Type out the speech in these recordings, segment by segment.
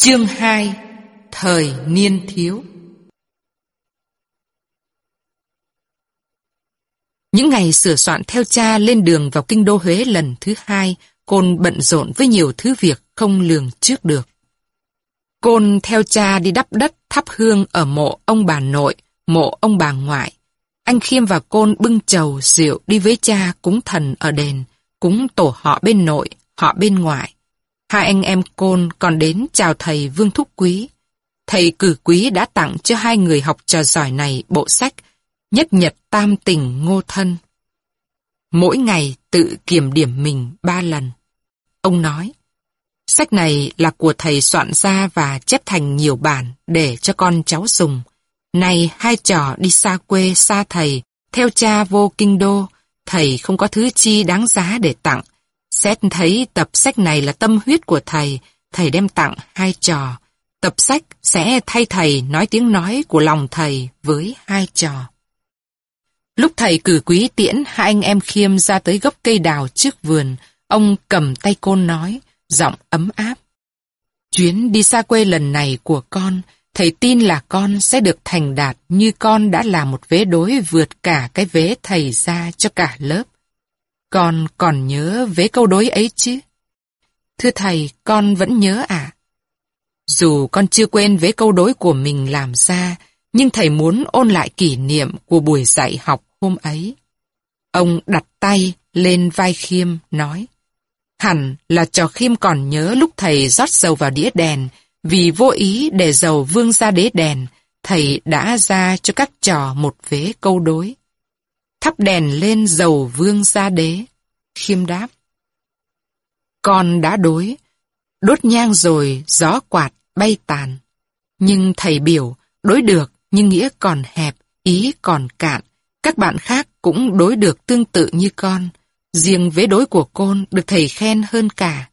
Chương 2 Thời niên thiếu Những ngày sửa soạn theo cha lên đường vào kinh đô Huế lần thứ hai, Côn bận rộn với nhiều thứ việc không lường trước được. Côn theo cha đi đắp đất thắp hương ở mộ ông bà nội, mộ ông bà ngoại. Anh Khiêm và Côn bưng chầu rượu đi với cha cúng thần ở đền, cúng tổ họ bên nội, họ bên ngoại. Hai anh em Côn còn đến chào thầy Vương Thúc Quý. Thầy cử quý đã tặng cho hai người học trò giỏi này bộ sách Nhất Nhật Tam Tình Ngô Thân. Mỗi ngày tự kiểm điểm mình ba lần. Ông nói, sách này là của thầy soạn ra và chép thành nhiều bản để cho con cháu dùng. Này hai trò đi xa quê xa thầy, theo cha vô kinh đô, thầy không có thứ chi đáng giá để tặng. Xét thấy tập sách này là tâm huyết của thầy, thầy đem tặng hai trò. Tập sách sẽ thay thầy nói tiếng nói của lòng thầy với hai trò. Lúc thầy cử quý tiễn hai anh em khiêm ra tới gốc cây đào trước vườn, ông cầm tay côn nói, giọng ấm áp. Chuyến đi xa quê lần này của con, thầy tin là con sẽ được thành đạt như con đã là một vế đối vượt cả cái vế thầy ra cho cả lớp. Con còn nhớ vế câu đối ấy chứ? Thưa thầy, con vẫn nhớ ạ. Dù con chưa quên vế câu đối của mình làm ra, nhưng thầy muốn ôn lại kỷ niệm của buổi dạy học hôm ấy. Ông đặt tay lên vai Khiêm, nói, Hẳn là trò Khiêm còn nhớ lúc thầy rót dầu vào đĩa đèn, vì vô ý để dầu vương ra đế đèn, thầy đã ra cho các trò một vế câu đối. Thắp đèn lên dầu vương gia đế. Khiêm đáp. Con đã đối, đốt nhang rồi gió quạt bay tàn. Nhưng thầy biểu, đối được nhưng nghĩa còn hẹp, ý còn cạn. Các bạn khác cũng đối được tương tự như con. Riêng vế đối của côn được thầy khen hơn cả.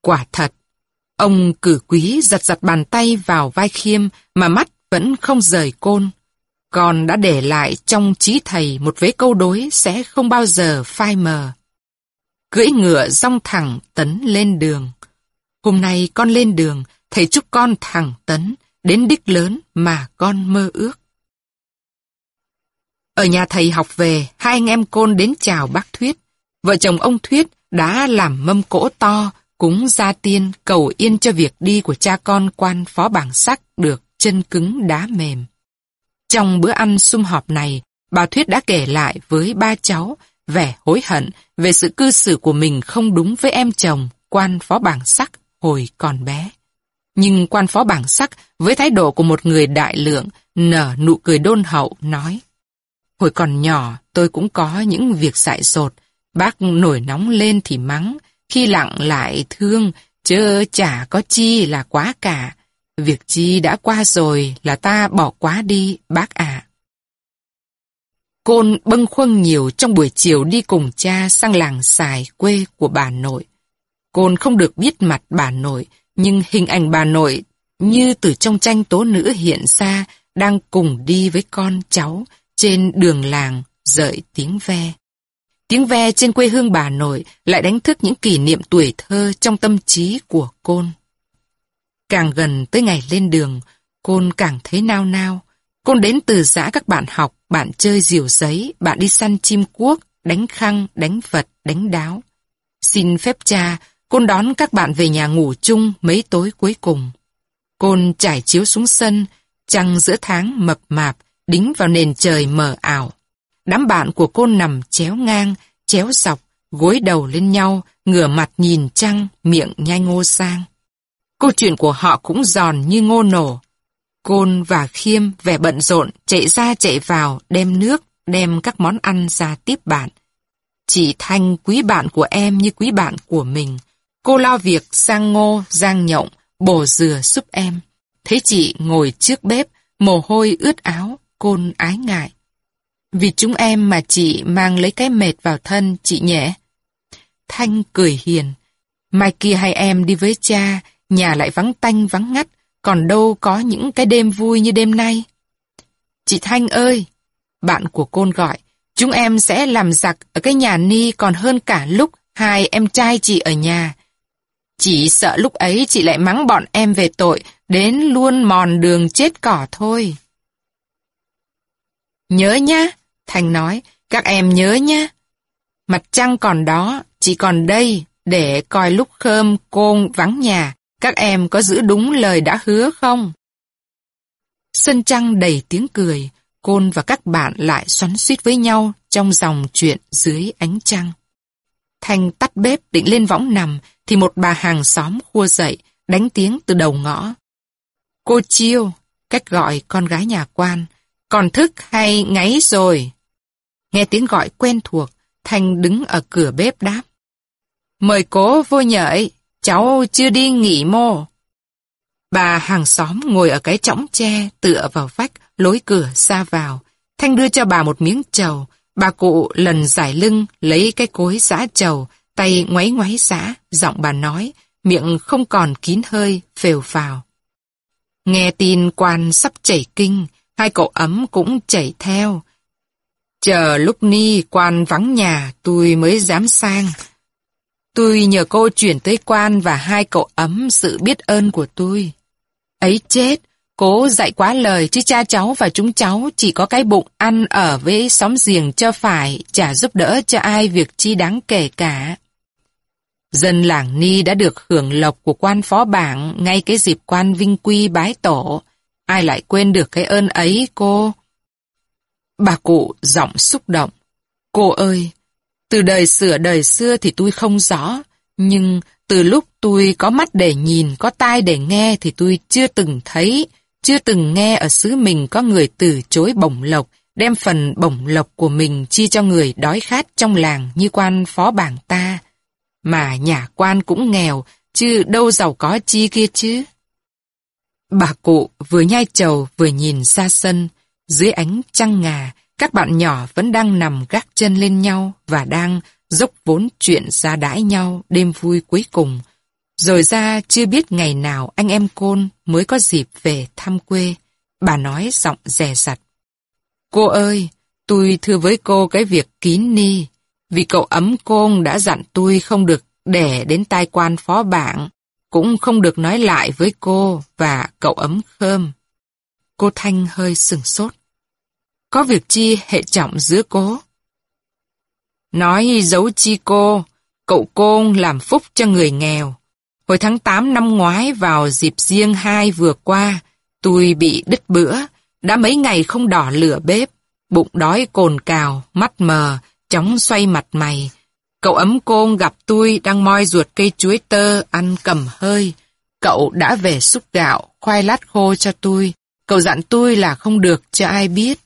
Quả thật, ông cử quý giật giật bàn tay vào vai khiêm mà mắt vẫn không rời côn. Con đã để lại trong trí thầy một vế câu đối sẽ không bao giờ phai mờ. Cưỡi ngựa rong thẳng tấn lên đường. Hôm nay con lên đường, thầy chúc con thẳng tấn, đến đích lớn mà con mơ ước. Ở nhà thầy học về, hai anh em côn đến chào bác Thuyết. Vợ chồng ông Thuyết đã làm mâm cỗ to, cúng gia tiên cầu yên cho việc đi của cha con quan phó bảng sắc được chân cứng đá mềm. Trong bữa ăn sum họp này, bà Thuyết đã kể lại với ba cháu vẻ hối hận về sự cư xử của mình không đúng với em chồng, quan phó bảng sắc hồi còn bé. Nhưng quan phó bảng sắc với thái độ của một người đại lượng nở nụ cười đôn hậu nói Hồi còn nhỏ tôi cũng có những việc dại dột Bác nổi nóng lên thì mắng Khi lặng lại thương Chớ chả có chi là quá cả Việc chi đã qua rồi là ta bỏ quá đi bác ạ Côn bâng khuâng nhiều trong buổi chiều đi cùng cha sang làng xài quê của bà nội. Côn không được biết mặt bà nội, nhưng hình ảnh bà nội như từ trong tranh tố nữ hiện ra đang cùng đi với con cháu trên đường làng dợi tiếng ve. Tiếng ve trên quê hương bà nội lại đánh thức những kỷ niệm tuổi thơ trong tâm trí của Côn. Càng gần tới ngày lên đường, Côn càng thấy nao nao. Côn đến từ giã các bạn học, bạn chơi diều giấy, bạn đi săn chim cuốc, đánh khăng, đánh vật, đánh đáo. Xin phép cha, Côn đón các bạn về nhà ngủ chung mấy tối cuối cùng. Côn trải chiếu xuống sân, trăng giữa tháng mập mạp, đính vào nền trời mờ ảo. Đám bạn của Côn nằm chéo ngang, chéo dọc, gối đầu lên nhau, ngửa mặt nhìn trăng, miệng nhai ngô sang. Câu chuyện của họ cũng giòn như ngô nổ. Côn và Khiêm vẻ bận rộn, chạy ra chạy vào, đem nước, đem các món ăn ra tiếp bạn. Chị Thanh quý bạn của em như quý bạn của mình. Cô lo việc sang ngô, giang nhộng, bổ dừa giúp em. Thấy chị ngồi trước bếp, mồ hôi ướt áo, côn ái ngại. Vì chúng em mà chị mang lấy cái mệt vào thân, chị nhẹ. Thanh cười hiền. Mai kia hai em đi với cha, nhà lại vắng tanh vắng ngắt, còn đâu có những cái đêm vui như đêm nay. Chị Thanh ơi! Bạn của côn gọi, chúng em sẽ làm giặc ở cái nhà ni còn hơn cả lúc hai em trai chị ở nhà. Chỉ sợ lúc ấy chị lại mắng bọn em về tội, đến luôn mòn đường chết cỏ thôi. Nhớ nhá, Thành nói, các em nhớ nhá. Mặt trăng còn đó, chị còn đây, để coi lúc khơm côn vắng nhà, các em có giữ đúng lời đã hứa không? Sân trăng đầy tiếng cười, Côn và các bạn lại xoắn suýt với nhau trong dòng chuyện dưới ánh trăng. Thanh tắt bếp định lên võng nằm, thì một bà hàng xóm khua dậy, đánh tiếng từ đầu ngõ. Cô Chiêu, cách gọi con gái nhà quan, còn thức hay ngáy rồi? Nghe tiếng gọi quen thuộc, Thanh đứng ở cửa bếp đáp. Mời cố vô nhợi, cháu chưa đi nghỉ mô. Bà hàng xóm ngồi ở cái chõng tre, tựa vào vách, lối cửa xa vào. Thanh đưa cho bà một miếng trầu. Bà cụ lần giải lưng, lấy cái cối giã trầu, tay ngoáy ngoáy giã, giọng bà nói, miệng không còn kín hơi, phều phào. Nghe tin quan sắp chảy kinh, hai cậu ấm cũng chảy theo. Chờ lúc ni quan vắng nhà, tôi mới dám sang. Tôi nhờ cô chuyển tới quan và hai cậu ấm sự biết ơn của tôi. Ấy chết, cố dạy quá lời chứ cha cháu và chúng cháu chỉ có cái bụng ăn ở với xóm giềng cho phải, chả giúp đỡ cho ai việc chi đáng kể cả. Dân làng Ni đã được hưởng lộc của quan phó bảng ngay cái dịp quan vinh quy bái tổ. Ai lại quên được cái ơn ấy cô? Bà cụ giọng xúc động. Cô ơi, từ đời sửa đời xưa thì tôi không rõ, nhưng từ lúc tôi có mắt để nhìn, có tai để nghe thì tôi chưa từng thấy, chưa từng nghe ở xứ mình có người từ chối bổng lộc, đem phần bổng lộc của mình chi cho người đói khát trong làng như quan phó bảng ta. Mà nhà quan cũng nghèo, chứ đâu giàu có chi kia chứ. Bà cụ vừa nhai trầu vừa nhìn ra sân, dưới ánh trăng ngà, các bạn nhỏ vẫn đang nằm gác chân lên nhau và đang dốc vốn chuyện ra đãi nhau đêm vui cuối cùng. Rồi ra chưa biết ngày nào anh em Côn mới có dịp về thăm quê. Bà nói giọng rè rặt. Cô ơi, tôi thưa với cô cái việc kín ni. Vì cậu ấm côn đã dặn tôi không được để đến tai quan phó bảng, cũng không được nói lại với cô và cậu ấm khơm. Cô Thanh hơi sừng sốt. Có việc chi hệ trọng giữa cố? Nói giấu chi cô, cậu cô làm phúc cho người nghèo. Hồi tháng 8 năm ngoái vào dịp riêng hai vừa qua, tôi bị đứt bữa, đã mấy ngày không đỏ lửa bếp, bụng đói cồn cào, mắt mờ, chóng xoay mặt mày. Cậu ấm côn gặp tôi đang moi ruột cây chuối tơ ăn cầm hơi. Cậu đã về xúc gạo, khoai lát khô cho tôi. Cậu dặn tôi là không được cho ai biết.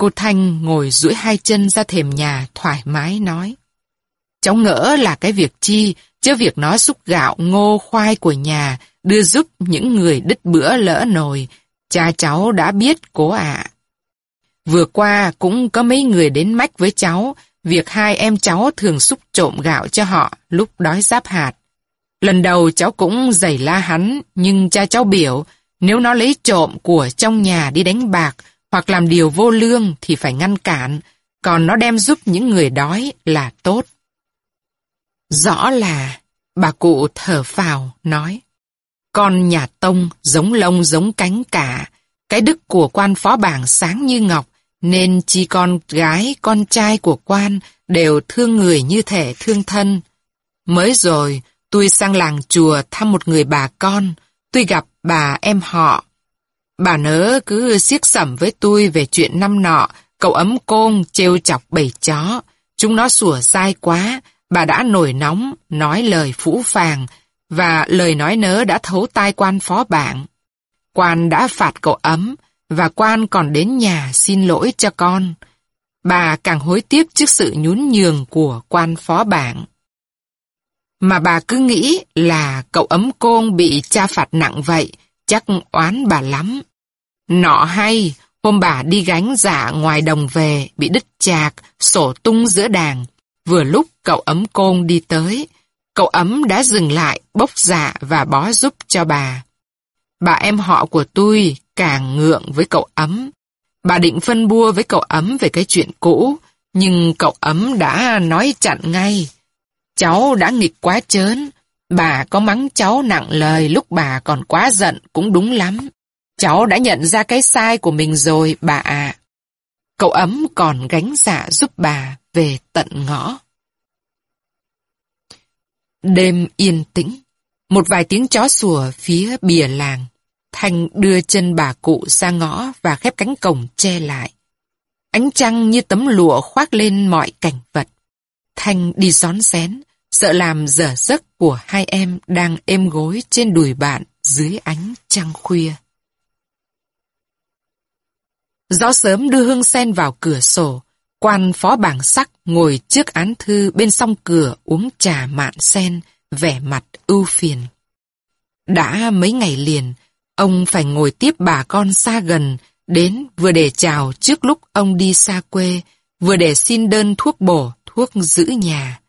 Cô Thanh ngồi duỗi hai chân ra thềm nhà thoải mái nói. Cháu ngỡ là cái việc chi, chứ việc nó xúc gạo ngô khoai của nhà đưa giúp những người đứt bữa lỡ nồi. Cha cháu đã biết cố ạ. Vừa qua cũng có mấy người đến mách với cháu, việc hai em cháu thường xúc trộm gạo cho họ lúc đói giáp hạt. Lần đầu cháu cũng giày la hắn, nhưng cha cháu biểu, nếu nó lấy trộm của trong nhà đi đánh bạc, hoặc làm điều vô lương thì phải ngăn cản, còn nó đem giúp những người đói là tốt. Rõ là, bà cụ thở phào, nói, con nhà Tông giống lông giống cánh cả, cái đức của quan phó bảng sáng như ngọc, nên chi con gái, con trai của quan đều thương người như thể thương thân. Mới rồi, tôi sang làng chùa thăm một người bà con, tôi gặp bà em họ Bà nớ cứ siết sẩm với tôi về chuyện năm nọ, cậu ấm côn trêu chọc bầy chó. Chúng nó sủa dai quá, bà đã nổi nóng, nói lời phũ phàng, và lời nói nớ đã thấu tai quan phó bạn. Quan đã phạt cậu ấm, và quan còn đến nhà xin lỗi cho con. Bà càng hối tiếc trước sự nhún nhường của quan phó bạn. Mà bà cứ nghĩ là cậu ấm côn bị cha phạt nặng vậy, chắc oán bà lắm. Nọ hay, hôm bà đi gánh giả ngoài đồng về, bị đứt chạc, sổ tung giữa đàn. Vừa lúc cậu ấm côn đi tới, cậu ấm đã dừng lại, bốc dạ và bó giúp cho bà. Bà em họ của tôi càng ngượng với cậu ấm. Bà định phân bua với cậu ấm về cái chuyện cũ, nhưng cậu ấm đã nói chặn ngay. Cháu đã nghịch quá chớn, Bà có mắng cháu nặng lời lúc bà còn quá giận cũng đúng lắm. Cháu đã nhận ra cái sai của mình rồi, bà ạ. Cậu ấm còn gánh dạ giúp bà về tận ngõ. Đêm yên tĩnh, một vài tiếng chó sủa phía bìa làng. Thanh đưa chân bà cụ ra ngõ và khép cánh cổng che lại. Ánh trăng như tấm lụa khoác lên mọi cảnh vật. Thanh đi gión xén, sợ làm dở giấc của hai em đang êm gối trên đùi bạn dưới ánh trăng khuya. Gió sớm đưa hương sen vào cửa sổ, quan phó bảng sắc ngồi trước án thư bên song cửa uống trà mạn sen, vẻ mặt ưu phiền. Đã mấy ngày liền, ông phải ngồi tiếp bà con xa gần, đến vừa để chào trước lúc ông đi xa quê, vừa để xin đơn thuốc bổ, thuốc giữ nhà.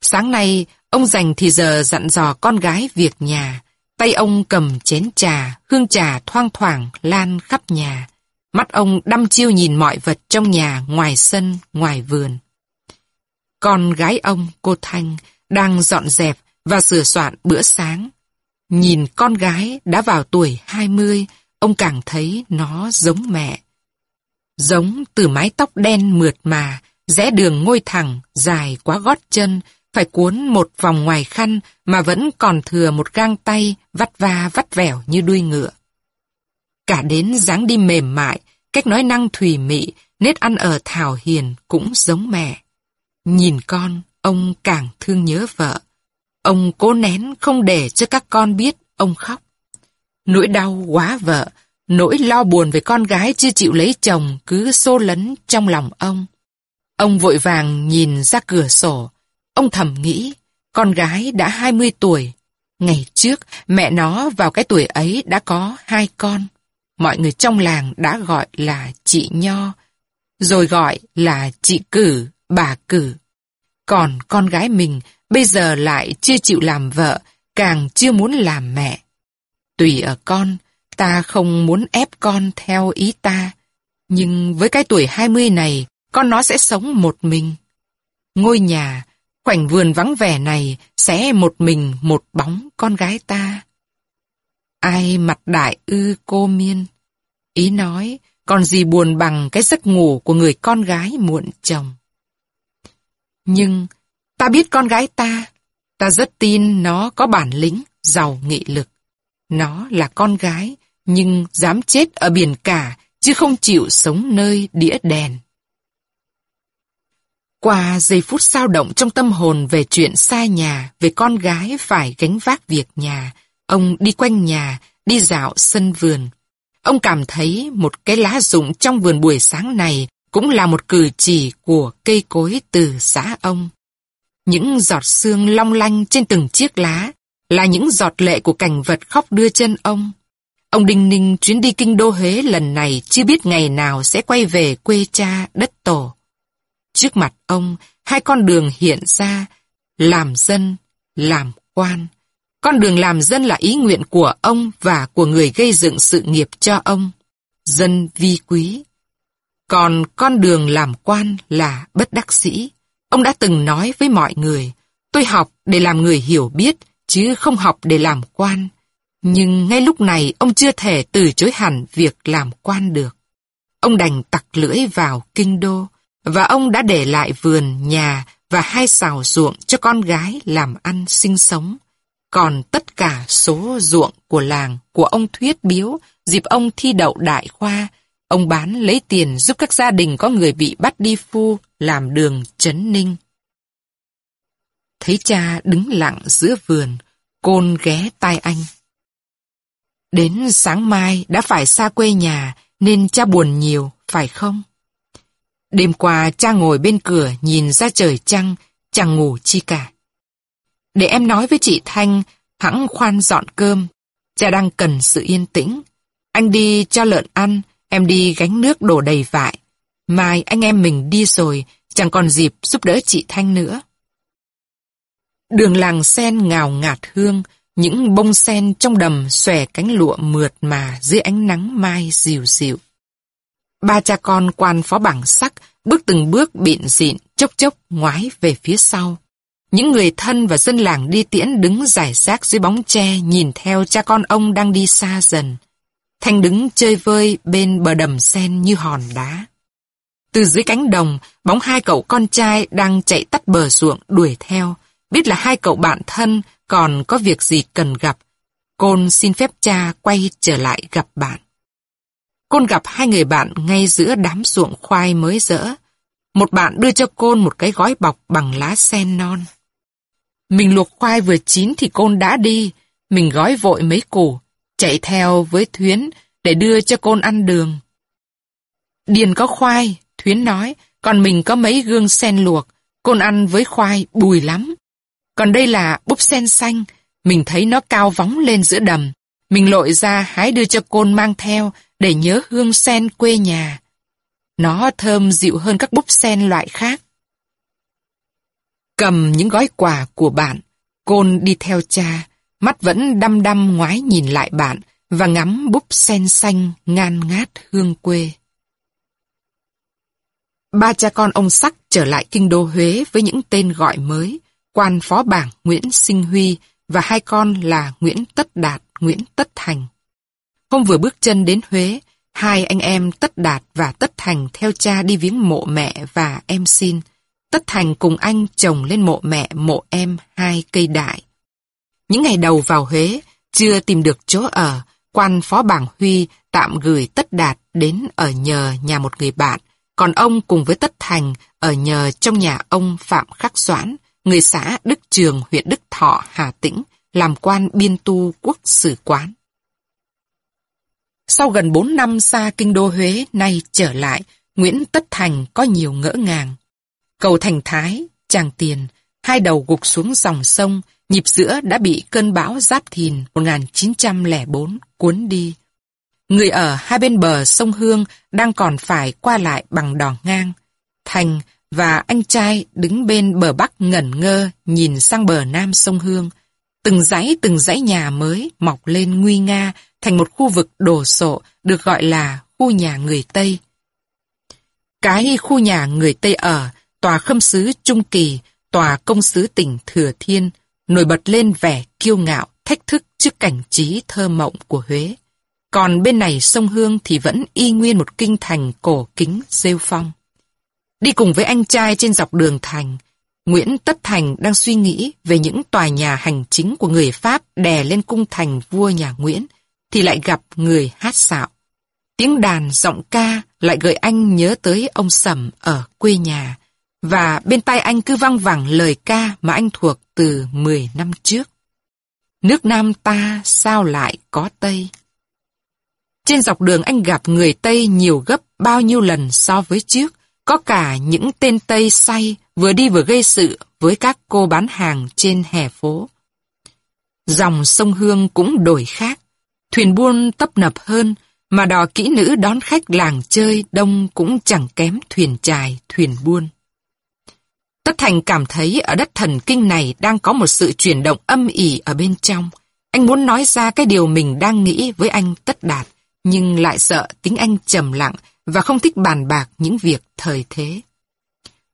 Sáng nay, ông dành thì giờ dặn dò con gái việc nhà. Tay ông cầm chén trà, hương trà thoang thoảng lan khắp nhà. Mắt ông đăm chiêu nhìn mọi vật trong nhà, ngoài sân, ngoài vườn. Con gái ông, cô Thanh, đang dọn dẹp và sửa soạn bữa sáng. Nhìn con gái đã vào tuổi 20, ông càng thấy nó giống mẹ. Giống từ mái tóc đen mượt mà, rẽ đường ngôi thẳng, dài quá gót chân, phải cuốn một vòng ngoài khăn mà vẫn còn thừa một gang tay vắt va vắt vẻo như đuôi ngựa. Cả đến dáng đi mềm mại, cách nói năng thùy mị, nét ăn ở thảo hiền cũng giống mẹ. Nhìn con, ông càng thương nhớ vợ. Ông cố nén không để cho các con biết ông khóc. Nỗi đau quá vợ, nỗi lo buồn về con gái chưa chịu lấy chồng cứ xô lấn trong lòng ông. Ông vội vàng nhìn ra cửa sổ. Ông thầm nghĩ, con gái đã 20 tuổi. Ngày trước, mẹ nó vào cái tuổi ấy đã có hai con. Mọi người trong làng đã gọi là chị Nho, rồi gọi là chị Cử, bà Cử. Còn con gái mình bây giờ lại chưa chịu làm vợ, càng chưa muốn làm mẹ. Tùy ở con, ta không muốn ép con theo ý ta. Nhưng với cái tuổi 20 này, con nó sẽ sống một mình. Ngôi nhà, khoảnh vườn vắng vẻ này sẽ một mình một bóng con gái ta. Ai mặt đại ư cô miên? Ý nói, còn gì buồn bằng cái giấc ngủ của người con gái muộn chồng. Nhưng, ta biết con gái ta, ta rất tin nó có bản lĩnh, giàu nghị lực. Nó là con gái, nhưng dám chết ở biển cả, chứ không chịu sống nơi đĩa đèn. Qua giây phút sao động trong tâm hồn về chuyện xa nhà, về con gái phải gánh vác việc nhà, ông đi quanh nhà, đi dạo sân vườn. Ông cảm thấy một cái lá rụng trong vườn buổi sáng này cũng là một cử chỉ của cây cối từ xã ông. Những giọt sương long lanh trên từng chiếc lá là những giọt lệ của cảnh vật khóc đưa chân ông. Ông Đinh Ninh chuyến đi kinh đô Huế lần này chưa biết ngày nào sẽ quay về quê cha đất tổ. Trước mặt ông, hai con đường hiện ra, làm dân, làm quan. Con đường làm dân là ý nguyện của ông và của người gây dựng sự nghiệp cho ông. Dân vi quý. Còn con đường làm quan là bất đắc sĩ. Ông đã từng nói với mọi người, tôi học để làm người hiểu biết, chứ không học để làm quan. Nhưng ngay lúc này ông chưa thể từ chối hẳn việc làm quan được. Ông đành tặc lưỡi vào kinh đô, và ông đã để lại vườn, nhà và hai xào ruộng cho con gái làm ăn sinh sống. Còn tất cả số ruộng của làng của ông Thuyết Biếu dịp ông thi đậu đại khoa, ông bán lấy tiền giúp các gia đình có người bị bắt đi phu làm đường chấn ninh. Thấy cha đứng lặng giữa vườn, côn ghé tai anh. Đến sáng mai đã phải xa quê nhà nên cha buồn nhiều, phải không? Đêm qua cha ngồi bên cửa nhìn ra trời trăng, chẳng ngủ chi cả. Để em nói với chị Thanh, hãng khoan dọn cơm. Cha đang cần sự yên tĩnh. Anh đi cho lợn ăn, em đi gánh nước đổ đầy vại. Mai anh em mình đi rồi, chẳng còn dịp giúp đỡ chị Thanh nữa. Đường làng sen ngào ngạt hương, những bông sen trong đầm xòe cánh lụa mượt mà dưới ánh nắng mai dịu dịu. Ba cha con quan phó bảng sắc, bước từng bước bịn dịn, chốc chốc ngoái về phía sau. Những người thân và dân làng đi tiễn đứng giải rác dưới bóng tre nhìn theo cha con ông đang đi xa dần. Thanh đứng chơi vơi bên bờ đầm sen như hòn đá. Từ dưới cánh đồng, bóng hai cậu con trai đang chạy tắt bờ ruộng đuổi theo. Biết là hai cậu bạn thân còn có việc gì cần gặp. Côn xin phép cha quay trở lại gặp bạn. Côn gặp hai người bạn ngay giữa đám ruộng khoai mới rỡ. Một bạn đưa cho Côn một cái gói bọc bằng lá sen non. Mình luộc khoai vừa chín thì Côn đã đi. Mình gói vội mấy củ, chạy theo với Thuyến để đưa cho Côn ăn đường. Điền có khoai, Thuyến nói, còn mình có mấy gương sen luộc, Côn ăn với khoai bùi lắm. Còn đây là búp sen xanh, mình thấy nó cao vóng lên giữa đầm. Mình lội ra hái đưa cho Côn mang theo để nhớ hương sen quê nhà. Nó thơm dịu hơn các búp sen loại khác. Cầm những gói quà của bạn, Côn đi theo cha, mắt vẫn đăm đăm ngoái nhìn lại bạn và ngắm búp sen xanh ngan ngát hương quê. Ba cha con ông Sắc trở lại kinh đô Huế với những tên gọi mới, quan phó bảng Nguyễn Sinh Huy và hai con là Nguyễn Tất Đạt, Nguyễn Tất Thành. Hôm vừa bước chân đến Huế, hai anh em Tất Đạt và Tất Thành theo cha đi viếng mộ mẹ và em xin. Tất Thành cùng anh trồng lên mộ mẹ mộ em hai cây đại. Những ngày đầu vào Huế, chưa tìm được chỗ ở, quan phó bảng Huy tạm gửi Tất Đạt đến ở nhờ nhà một người bạn, còn ông cùng với Tất Thành ở nhờ trong nhà ông Phạm Khắc Doãn, người xã Đức Trường, huyện Đức Thọ, Hà Tĩnh, làm quan biên tu quốc sử quán. Sau gần 4 năm xa kinh đô Huế nay trở lại, Nguyễn Tất Thành có nhiều ngỡ ngàng. Cầu Thành Thái, Tràng Tiền, hai đầu gục xuống dòng sông, nhịp giữa đã bị cơn bão Giáp Thìn 1904 cuốn đi. Người ở hai bên bờ sông Hương đang còn phải qua lại bằng đò ngang. Thành và anh trai đứng bên bờ bắc ngẩn ngơ nhìn sang bờ nam sông Hương. Từng dãy từng dãy nhà mới mọc lên nguy nga thành một khu vực đồ sộ được gọi là khu nhà người Tây. Cái khu nhà người Tây ở, tòa khâm sứ Trung Kỳ, tòa công sứ tỉnh Thừa Thiên, nổi bật lên vẻ kiêu ngạo, thách thức trước cảnh trí thơ mộng của Huế. Còn bên này sông Hương thì vẫn y nguyên một kinh thành cổ kính rêu phong. Đi cùng với anh trai trên dọc đường thành, Nguyễn Tất Thành đang suy nghĩ về những tòa nhà hành chính của người Pháp đè lên cung thành vua nhà Nguyễn, thì lại gặp người hát xạo. Tiếng đàn giọng ca lại gợi anh nhớ tới ông Sầm ở quê nhà, và bên tai anh cứ văng vẳng lời ca mà anh thuộc từ 10 năm trước. Nước Nam ta sao lại có Tây? Trên dọc đường anh gặp người Tây nhiều gấp bao nhiêu lần so với trước, có cả những tên Tây say vừa đi vừa gây sự với các cô bán hàng trên hè phố. Dòng sông Hương cũng đổi khác, thuyền buôn tấp nập hơn, mà đò kỹ nữ đón khách làng chơi đông cũng chẳng kém thuyền trài, thuyền buôn. Tất Thành cảm thấy ở đất thần kinh này đang có một sự chuyển động âm ỉ ở bên trong. Anh muốn nói ra cái điều mình đang nghĩ với anh Tất Đạt, nhưng lại sợ tính anh trầm lặng và không thích bàn bạc những việc thời thế.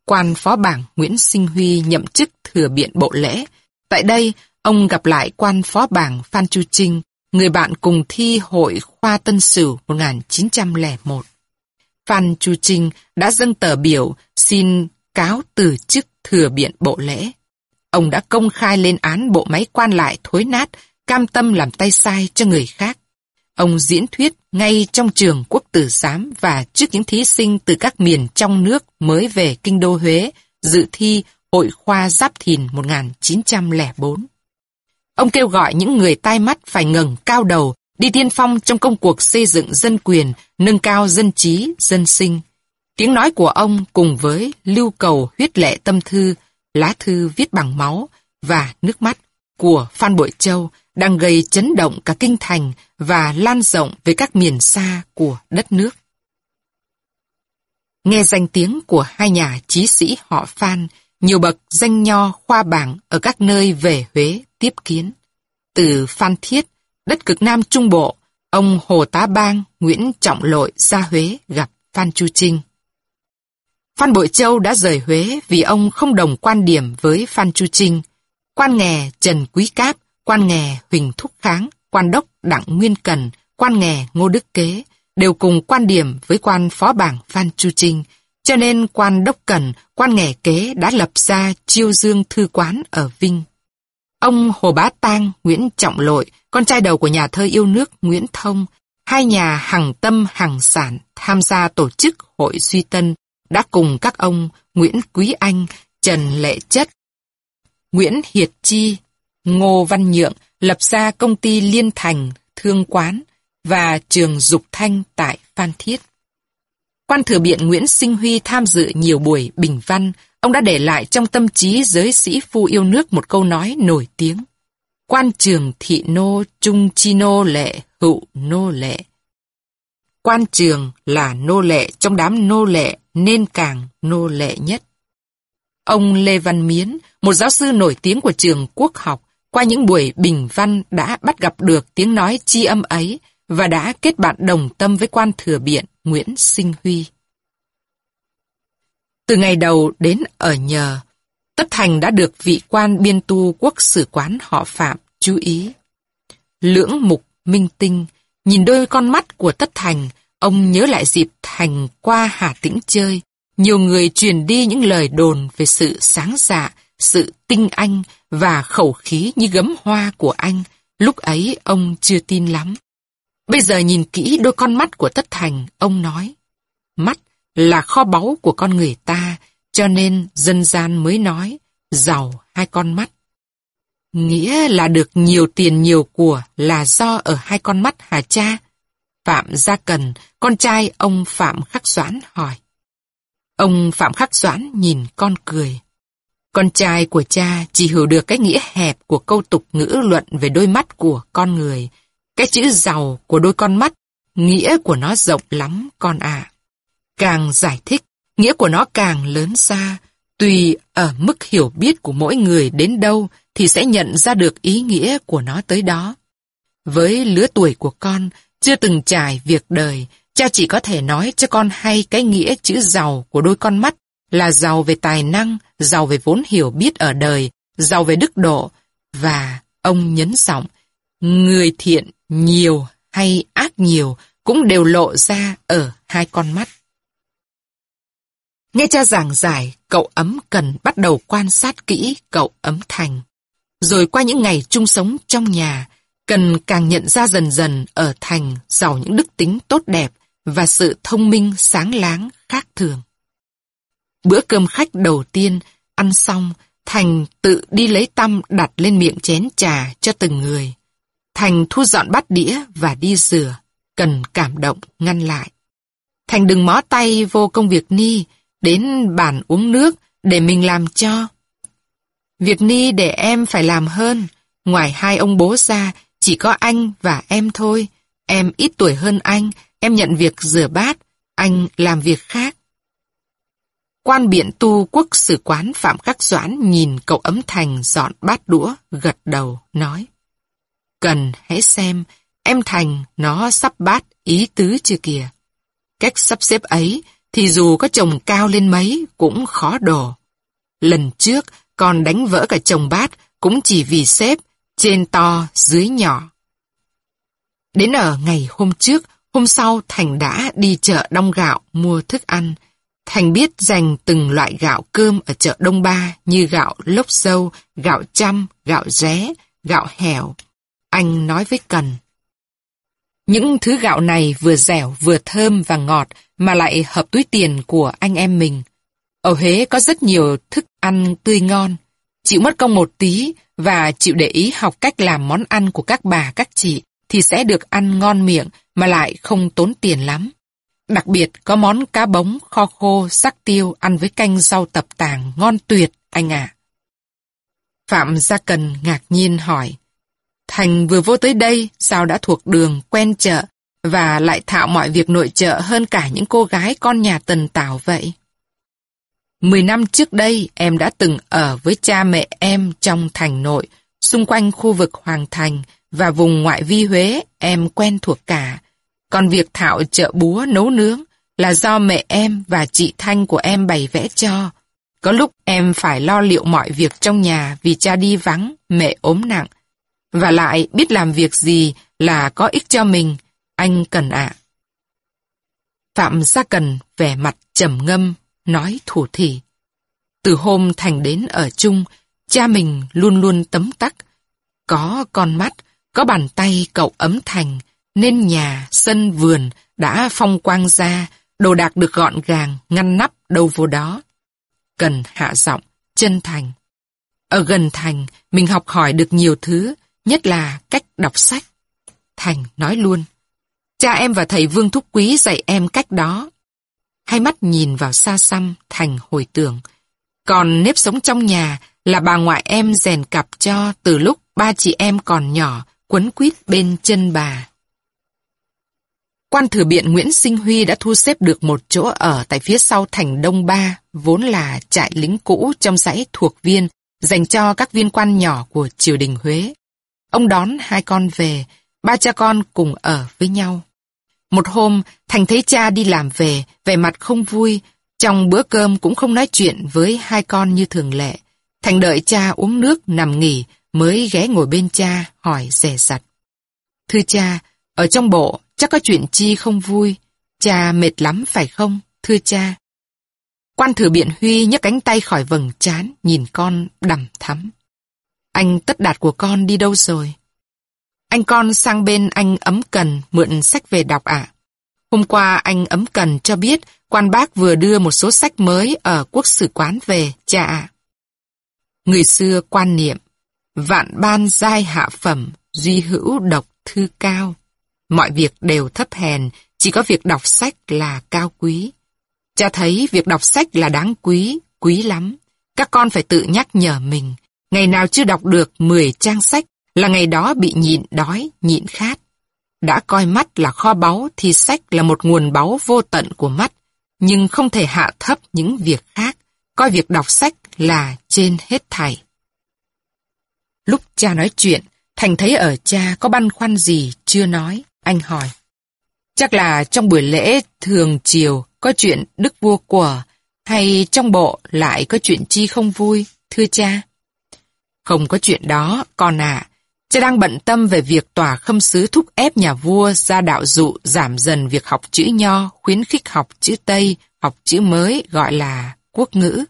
Quan phó bảng Nguyễn Sinh Huy nhậm chức thừa biện bộ lễ. Tại đây, ông gặp lại quan phó bảng Phan Chu Trinh, người bạn cùng thi hội khoa Tân Sửu 1901. Phan Chu Trinh đã dâng tờ biểu xin cáo từ chức thừa biện bộ lễ. Ông đã công khai lên án bộ máy quan lại thối nát, cam tâm làm tay sai cho người khác. Ông diễn thuyết ngay trong trường quốc tử giám và trước những thí sinh từ các miền trong nước mới về kinh đô Huế dự thi Hội khoa Giáp Thìn 1904. Ông kêu gọi những người tai mắt phải ngẩng cao đầu, đi tiên phong trong công cuộc xây dựng dân quyền, nâng cao dân trí, dân sinh. Tiếng nói của ông cùng với lưu cầu huyết lệ tâm thư, lá thư viết bằng máu và nước mắt của Phan Bội Châu đang gây chấn động cả kinh thành và lan rộng về các miền xa của đất nước. Nghe danh tiếng của hai nhà trí sĩ họ Phan, nhiều bậc danh nho khoa bảng ở các nơi về Huế tiếp kiến. Từ Phan Thiết, đất cực Nam Trung Bộ, ông Hồ Tá Bang, Nguyễn Trọng Lội ra Huế gặp Phan Chu Trinh. Phan Bội Châu đã rời Huế vì ông không đồng quan điểm với Phan Chu Trinh. Quan nghè Trần Quý Cáp, quan nghè Huỳnh Thúc Kháng, quan đốc Đặng Nguyên Cần, quan nghè Ngô Đức Kế đều cùng quan điểm với quan phó bảng Phan Chu Trinh, cho nên quan đốc Cần, quan nghè kế đã lập ra chiêu dương thư quán ở Vinh. Ông Hồ Bá Tang, Nguyễn Trọng Lội, con trai đầu của nhà thơ yêu nước Nguyễn Thông, hai nhà hàng tâm hàng sản tham gia tổ chức hội Duy Tân, đã cùng các ông Nguyễn Quý Anh, Trần Lệ Chất, Nguyễn Hiệt Chi, Ngô Văn Nhượng lập ra công ty Liên Thành, Thương Quán và trường Dục Thanh tại Phan Thiết. Quan thừa biện Nguyễn Sinh Huy tham dự nhiều buổi bình văn, ông đã để lại trong tâm trí giới sĩ phu yêu nước một câu nói nổi tiếng. Quan trường thị nô trung chi nô lệ hữu nô lệ. Quan trường là nô lệ trong đám nô lệ nên càng nô lệ nhất. Ông Lê Văn Miến, một giáo sư nổi tiếng của trường quốc học, qua những buổi bình văn đã bắt gặp được tiếng nói chi âm ấy và đã kết bạn đồng tâm với quan thừa biện Nguyễn Sinh Huy. Từ ngày đầu đến ở nhờ, Tất Thành đã được vị quan biên tu quốc sử quán họ Phạm chú ý. Lưỡng mục minh tinh, nhìn đôi con mắt của Tất Thành, ông nhớ lại dịp Thành qua Hà Tĩnh chơi. Nhiều người truyền đi những lời đồn về sự sáng dạ, sự tinh anh và khẩu khí như gấm hoa của anh. Lúc ấy ông chưa tin lắm. Bây giờ nhìn kỹ đôi con mắt của Tất Thành, ông nói. Mắt là kho báu của con người ta, cho nên dân gian mới nói, giàu hai con mắt. Nghĩa là được nhiều tiền nhiều của là do ở hai con mắt hả cha? Phạm Gia Cần, con trai ông Phạm Khắc Doãn hỏi. Ông Phạm Khắc Doãn nhìn con cười. Con trai của cha chỉ hiểu được cái nghĩa hẹp của câu tục ngữ luận về đôi mắt của con người. Cái chữ giàu của đôi con mắt, nghĩa của nó rộng lắm con ạ. Càng giải thích, nghĩa của nó càng lớn xa, tùy ở mức hiểu biết của mỗi người đến đâu thì sẽ nhận ra được ý nghĩa của nó tới đó. Với lứa tuổi của con, chưa từng trải việc đời, cha chỉ có thể nói cho con hay cái nghĩa chữ giàu của đôi con mắt là giàu về tài năng, giàu về vốn hiểu biết ở đời, giàu về đức độ, và ông nhấn giọng, người thiện nhiều hay ác nhiều cũng đều lộ ra ở hai con mắt. Nghe cha giảng giải, cậu ấm cần bắt đầu quan sát kỹ cậu ấm thành. Rồi qua những ngày chung sống trong nhà, cần càng nhận ra dần dần ở thành giàu những đức tính tốt đẹp và sự thông minh sáng láng khác thường. Bữa cơm khách đầu tiên, ăn xong, Thành tự đi lấy tăm đặt lên miệng chén trà cho từng người. Thành thu dọn bát đĩa và đi rửa, cần cảm động ngăn lại. Thành đừng mó tay vô công việc ni, đến bàn uống nước để mình làm cho. Việc ni để em phải làm hơn, ngoài hai ông bố ra, chỉ có anh và em thôi. Em ít tuổi hơn anh, em nhận việc rửa bát, anh làm việc khác. Quan biện tu quốc sử quán Phạm Khắc Doãn nhìn cậu ấm thành dọn bát đũa, gật đầu, nói. Cần hãy xem, em Thành nó sắp bát ý tứ chưa kìa. Cách sắp xếp ấy thì dù có chồng cao lên mấy cũng khó đổ. Lần trước còn đánh vỡ cả chồng bát cũng chỉ vì xếp trên to dưới nhỏ. Đến ở ngày hôm trước, hôm sau Thành đã đi chợ đông gạo mua thức ăn. Thành biết dành từng loại gạo cơm ở chợ Đông Ba như gạo lốc dâu, gạo chăm, gạo ré, gạo hẻo. Anh nói với Cần. Những thứ gạo này vừa dẻo, vừa thơm và ngọt mà lại hợp túi tiền của anh em mình. Ở Huế có rất nhiều thức ăn tươi ngon. Chịu mất công một tí và chịu để ý học cách làm món ăn của các bà các chị thì sẽ được ăn ngon miệng mà lại không tốn tiền lắm. Đặc biệt có món cá bống, kho khô, sắc tiêu ăn với canh rau tập tàng ngon tuyệt, anh ạ. Phạm Gia Cần ngạc nhiên hỏi. Thành vừa vô tới đây, sao đã thuộc đường, quen chợ, và lại thạo mọi việc nội trợ hơn cả những cô gái con nhà tần tảo vậy? Mười năm trước đây, em đã từng ở với cha mẹ em trong thành nội, xung quanh khu vực Hoàng Thành và vùng ngoại vi Huế, em quen thuộc cả. Còn việc thạo chợ búa nấu nướng, là do mẹ em và chị Thanh của em bày vẽ cho. Có lúc em phải lo liệu mọi việc trong nhà vì cha đi vắng, mẹ ốm nặng. Và lại biết làm việc gì là có ích cho mình, anh cần ạ. Phạm Gia Cần vẻ mặt trầm ngâm, nói thủ thỉ. Từ hôm Thành đến ở chung, cha mình luôn luôn tấm tắc. Có con mắt, có bàn tay cậu ấm Thành, nên nhà, sân, vườn đã phong quang ra, đồ đạc được gọn gàng, ngăn nắp đâu vô đó. Cần hạ giọng, chân thành. Ở gần Thành, mình học hỏi được nhiều thứ, nhất là cách đọc sách. Thành nói luôn. Cha em và thầy Vương Thúc Quý dạy em cách đó. Hai mắt nhìn vào xa xăm, Thành hồi tưởng. Còn nếp sống trong nhà là bà ngoại em rèn cặp cho từ lúc ba chị em còn nhỏ, quấn quýt bên chân bà. Quan thừa biện Nguyễn Sinh Huy đã thu xếp được một chỗ ở tại phía sau thành Đông Ba, vốn là trại lính cũ trong dãy thuộc viên, dành cho các viên quan nhỏ của triều đình Huế. Ông đón hai con về, ba cha con cùng ở với nhau. Một hôm, Thành thấy cha đi làm về, vẻ mặt không vui, trong bữa cơm cũng không nói chuyện với hai con như thường lệ. Thành đợi cha uống nước nằm nghỉ, mới ghé ngồi bên cha, hỏi rẻ rặt. Thưa cha, ở trong bộ chắc có chuyện chi không vui, cha mệt lắm phải không, thưa cha? Quan thừa biện Huy nhấc cánh tay khỏi vầng trán, nhìn con đầm thắm. Anh tất đạt của con đi đâu rồi? Anh con sang bên anh ấm cần mượn sách về đọc ạ. Hôm qua anh ấm cần cho biết quan bác vừa đưa một số sách mới ở quốc sử quán về, cha ạ. Người xưa quan niệm, vạn ban giai hạ phẩm, duy hữu độc thư cao. Mọi việc đều thấp hèn, chỉ có việc đọc sách là cao quý. Cha thấy việc đọc sách là đáng quý, quý lắm. Các con phải tự nhắc nhở mình. Ngày nào chưa đọc được 10 trang sách là ngày đó bị nhịn đói, nhịn khát. Đã coi mắt là kho báu thì sách là một nguồn báu vô tận của mắt, nhưng không thể hạ thấp những việc khác, coi việc đọc sách là trên hết thảy. Lúc cha nói chuyện, Thành thấy ở cha có băn khoăn gì chưa nói, anh hỏi. Chắc là trong buổi lễ thường chiều có chuyện đức vua của, hay trong bộ lại có chuyện chi không vui, thưa cha? Không có chuyện đó, con ạ. Cha đang bận tâm về việc tòa khâm sứ thúc ép nhà vua ra đạo dụ giảm dần việc học chữ nho, khuyến khích học chữ Tây, học chữ mới gọi là quốc ngữ.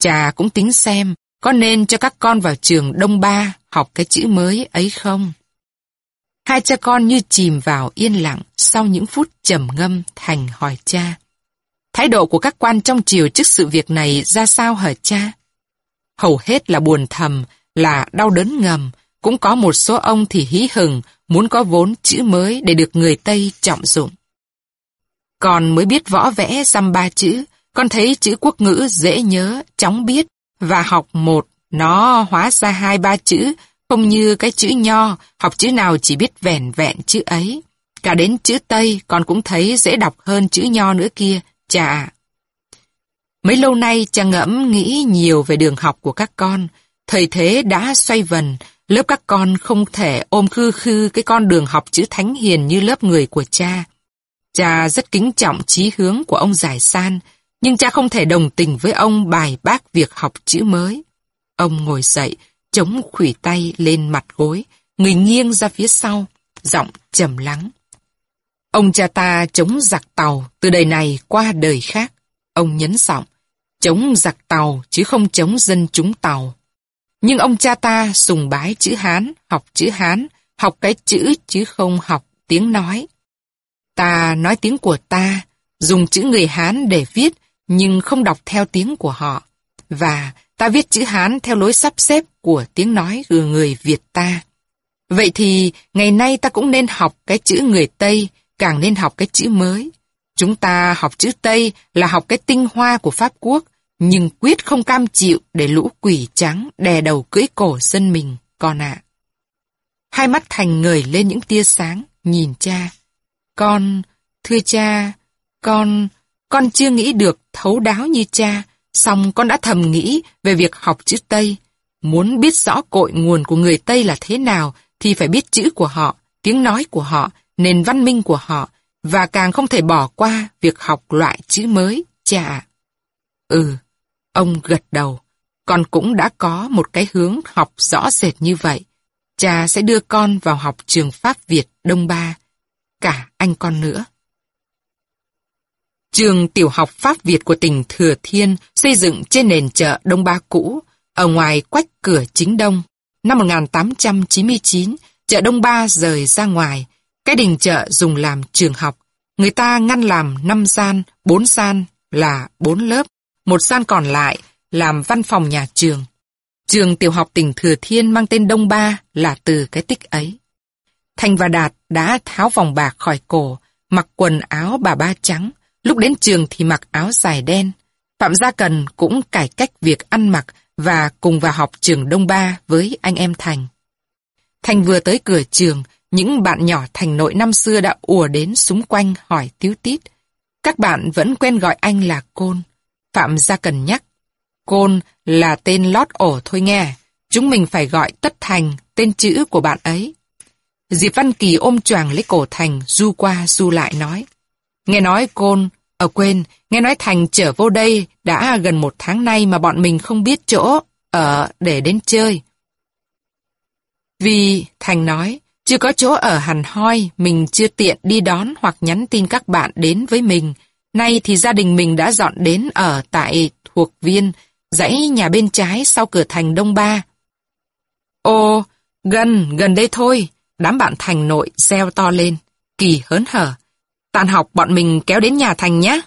Cha cũng tính xem có nên cho các con vào trường Đông Ba học cái chữ mới ấy không? Hai cha con như chìm vào yên lặng sau những phút trầm ngâm thành hỏi cha. Thái độ của các quan trong triều trước sự việc này ra sao hả cha? Hầu hết là buồn thầm, là đau đớn ngầm, cũng có một số ông thì hí hừng, muốn có vốn chữ mới để được người Tây trọng dụng. Còn mới biết võ vẽ xăm ba chữ, con thấy chữ quốc ngữ dễ nhớ, chóng biết, và học một, nó hóa ra hai ba chữ, không như cái chữ nho, học chữ nào chỉ biết vẻn vẹn chữ ấy. Cả đến chữ Tây con cũng thấy dễ đọc hơn chữ nho nữa kia, chà. Mấy lâu nay cha ngẫm nghĩ nhiều về đường học của các con, thời thế đã xoay vần, lớp các con không thể ôm khư khư cái con đường học chữ thánh hiền như lớp người của cha. Cha rất kính trọng trí hướng của ông Giải San, nhưng cha không thể đồng tình với ông bài bác việc học chữ mới. Ông ngồi dậy, chống khủy tay lên mặt gối, người nghiêng ra phía sau, giọng trầm lắng. Ông cha ta chống giặc tàu từ đời này qua đời khác. Ông nhấn giọng, chống giặc tàu chứ không chống dân chúng tàu. Nhưng ông cha ta sùng bái chữ Hán, học chữ Hán, học cái chữ chứ không học tiếng nói. Ta nói tiếng của ta, dùng chữ người Hán để viết, nhưng không đọc theo tiếng của họ. Và ta viết chữ Hán theo lối sắp xếp của tiếng nói của người Việt ta. Vậy thì ngày nay ta cũng nên học cái chữ người Tây, càng nên học cái chữ mới. Chúng ta học chữ Tây là học cái tinh hoa của Pháp Quốc, nhưng quyết không cam chịu để lũ quỷ trắng đè đầu cưỡi cổ dân mình, con ạ. Hai mắt Thành ngời lên những tia sáng, nhìn cha. Con, thưa cha, con, con chưa nghĩ được thấu đáo như cha, song con đã thầm nghĩ về việc học chữ Tây. Muốn biết rõ cội nguồn của người Tây là thế nào thì phải biết chữ của họ, tiếng nói của họ, nền văn minh của họ, và càng không thể bỏ qua việc học loại chữ mới, cha ạ. Ừ, ông gật đầu. Con cũng đã có một cái hướng học rõ rệt như vậy. Cha sẽ đưa con vào học trường Pháp Việt Đông Ba. Cả anh con nữa. Trường tiểu học Pháp Việt của tỉnh Thừa Thiên xây dựng trên nền chợ Đông Ba cũ, ở ngoài quách cửa chính đông. Năm 1899, chợ Đông Ba rời ra ngoài. Cái đình chợ dùng làm trường học. Người ta ngăn làm 5 gian, 4 gian là 4 lớp. Một gian còn lại làm văn phòng nhà trường. Trường tiểu học tỉnh Thừa Thiên mang tên Đông Ba là từ cái tích ấy. Thành và Đạt đã tháo vòng bạc khỏi cổ, mặc quần áo bà ba trắng, lúc đến trường thì mặc áo dài đen. Phạm Gia Cần cũng cải cách việc ăn mặc và cùng vào học trường Đông Ba với anh em Thành. Thành vừa tới cửa trường, những bạn nhỏ Thành nội năm xưa đã ùa đến xung quanh hỏi tiếu tít. Các bạn vẫn quen gọi anh là Côn. Phạm Gia Cần nhắc, Côn là tên lót ổ thôi nghe, chúng mình phải gọi Tất Thành, tên chữ của bạn ấy. Diệp Văn Kỳ ôm choàng lấy cổ Thành, du qua du lại nói. Nghe nói Côn, ở quên, nghe nói Thành trở vô đây đã gần một tháng nay mà bọn mình không biết chỗ, ở để đến chơi. Vì, Thành nói, chưa có chỗ ở hẳn hoi, mình chưa tiện đi đón hoặc nhắn tin các bạn đến với mình. Nay thì gia đình mình đã dọn đến ở tại thuộc viên, dãy nhà bên trái sau cửa thành Đông Ba. Ồ, gần, gần đây thôi, đám bạn thành nội reo to lên, kỳ hớn hở. Tàn học bọn mình kéo đến nhà thành nhé.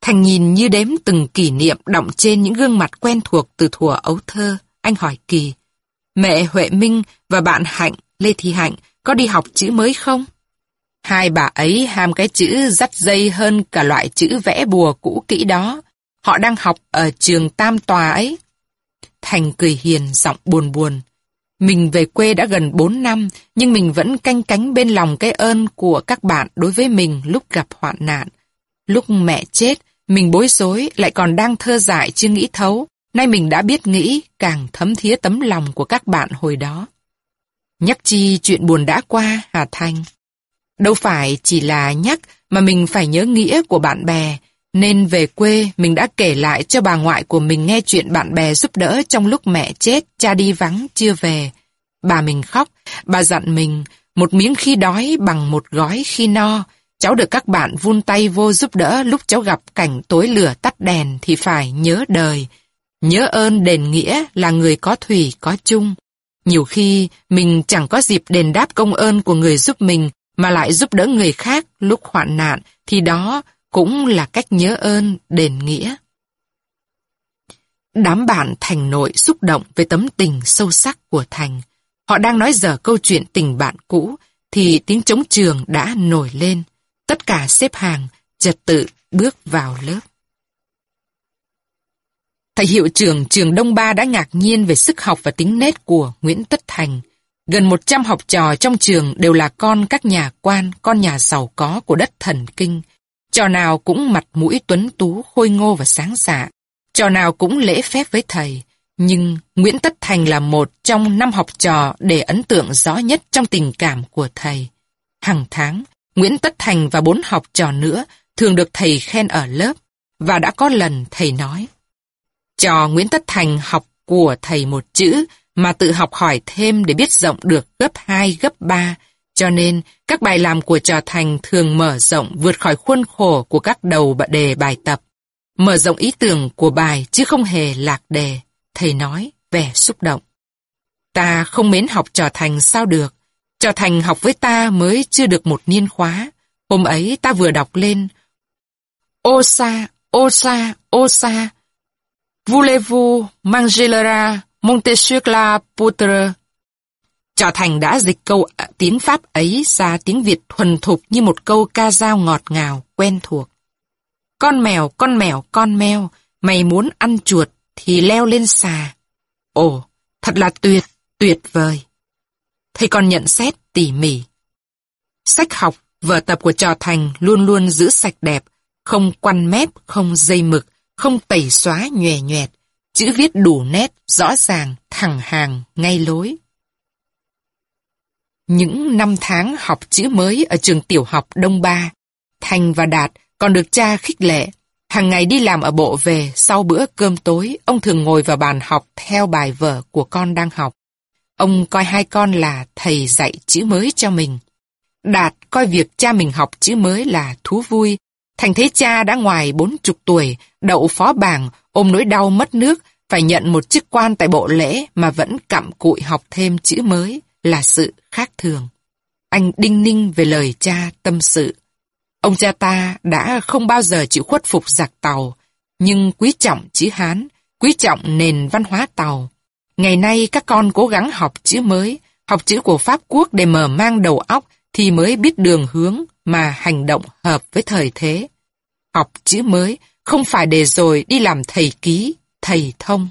Thành nhìn như đếm từng kỷ niệm động trên những gương mặt quen thuộc từ thuở ấu thơ. Anh hỏi Kỳ, mẹ Huệ Minh và bạn Hạnh, Lê Thị Hạnh, có đi học chữ mới không? Hai bà ấy ham cái chữ dắt dây hơn cả loại chữ vẽ bùa cũ kỹ đó. Họ đang học ở trường Tam Tòa ấy. Thành cười hiền, giọng buồn buồn. Mình về quê đã gần 4 năm, nhưng mình vẫn canh cánh bên lòng cái ơn của các bạn đối với mình lúc gặp hoạn nạn. Lúc mẹ chết, mình bối rối lại còn đang thơ dại chưa nghĩ thấu. Nay mình đã biết nghĩ, càng thấm thía tấm lòng của các bạn hồi đó. Nhắc chi chuyện buồn đã qua, Hà Thanh. Đâu phải chỉ là nhắc mà mình phải nhớ nghĩa của bạn bè, nên về quê mình đã kể lại cho bà ngoại của mình nghe chuyện bạn bè giúp đỡ trong lúc mẹ chết, cha đi vắng, chưa về. Bà mình khóc, bà dặn mình, một miếng khi đói bằng một gói khi no. Cháu được các bạn vun tay vô giúp đỡ lúc cháu gặp cảnh tối lửa tắt đèn thì phải nhớ đời. Nhớ ơn đền nghĩa là người có thủy có chung. Nhiều khi mình chẳng có dịp đền đáp công ơn của người giúp mình mà lại giúp đỡ người khác lúc hoạn nạn thì đó cũng là cách nhớ ơn, đền nghĩa. Đám bạn Thành nội xúc động về tấm tình sâu sắc của Thành. Họ đang nói dở câu chuyện tình bạn cũ, thì tiếng trống trường đã nổi lên. Tất cả xếp hàng, trật tự bước vào lớp. Thầy hiệu trưởng trường Đông Ba đã ngạc nhiên về sức học và tính nết của Nguyễn Tất Thành. Gần 100 học trò trong trường đều là con các nhà quan, con nhà giàu có của đất thần kinh. Trò nào cũng mặt mũi tuấn tú, khôi ngô và sáng dạ. Trò nào cũng lễ phép với thầy. Nhưng Nguyễn Tất Thành là một trong năm học trò để ấn tượng rõ nhất trong tình cảm của thầy. Hàng tháng, Nguyễn Tất Thành và bốn học trò nữa thường được thầy khen ở lớp. Và đã có lần thầy nói. Trò Nguyễn Tất Thành học của thầy một chữ mà tự học hỏi thêm để biết rộng được gấp 2, gấp 3, cho nên, các bài làm của trò thành thường mở rộng vượt khỏi khuôn khổ của các đầu đề bài tập. Mở rộng ý tưởng của bài chứ không hề lạc đề, thầy nói, vẻ xúc động. Ta không mến học trò thành sao được. Trò thành học với ta mới chưa được một niên khóa. Hôm ấy ta vừa đọc lên. Ô sa, ô sa, ô sa. Voulez-vous manger Montesquieu monter trở la Trò Thành đã dịch câu à, tiếng Pháp ấy ra tiếng Việt thuần thục như một câu ca dao ngọt ngào, quen thuộc. Con mèo, con mèo, con mèo, mày muốn ăn chuột thì leo lên xà. Ồ, thật là tuyệt, tuyệt vời. Thầy còn nhận xét tỉ mỉ. Sách học, vở tập của Trò Thành luôn luôn giữ sạch đẹp, không quăn mép, không dây mực, không tẩy xóa nhòe nhoẹt, chữ viết đủ nét, rõ ràng, thẳng hàng, ngay lối. Những năm tháng học chữ mới ở trường tiểu học Đông Ba, Thành và Đạt còn được cha khích lệ. Hàng ngày đi làm ở bộ về, sau bữa cơm tối, ông thường ngồi vào bàn học theo bài vở của con đang học. Ông coi hai con là thầy dạy chữ mới cho mình. Đạt coi việc cha mình học chữ mới là thú vui. Thành thấy cha đã ngoài bốn chục tuổi, đậu phó bảng, ôm nỗi đau mất nước, phải nhận một chức quan tại bộ lễ mà vẫn cặm cụi học thêm chữ mới là sự khác thường. Anh đinh ninh về lời cha tâm sự. Ông cha ta đã không bao giờ chịu khuất phục giặc tàu, nhưng quý trọng chữ Hán, quý trọng nền văn hóa tàu. Ngày nay các con cố gắng học chữ mới, học chữ của Pháp Quốc để mở mang đầu óc thì mới biết đường hướng mà hành động hợp với thời thế. Học chữ mới không phải để rồi đi làm thầy ký, thầy thông.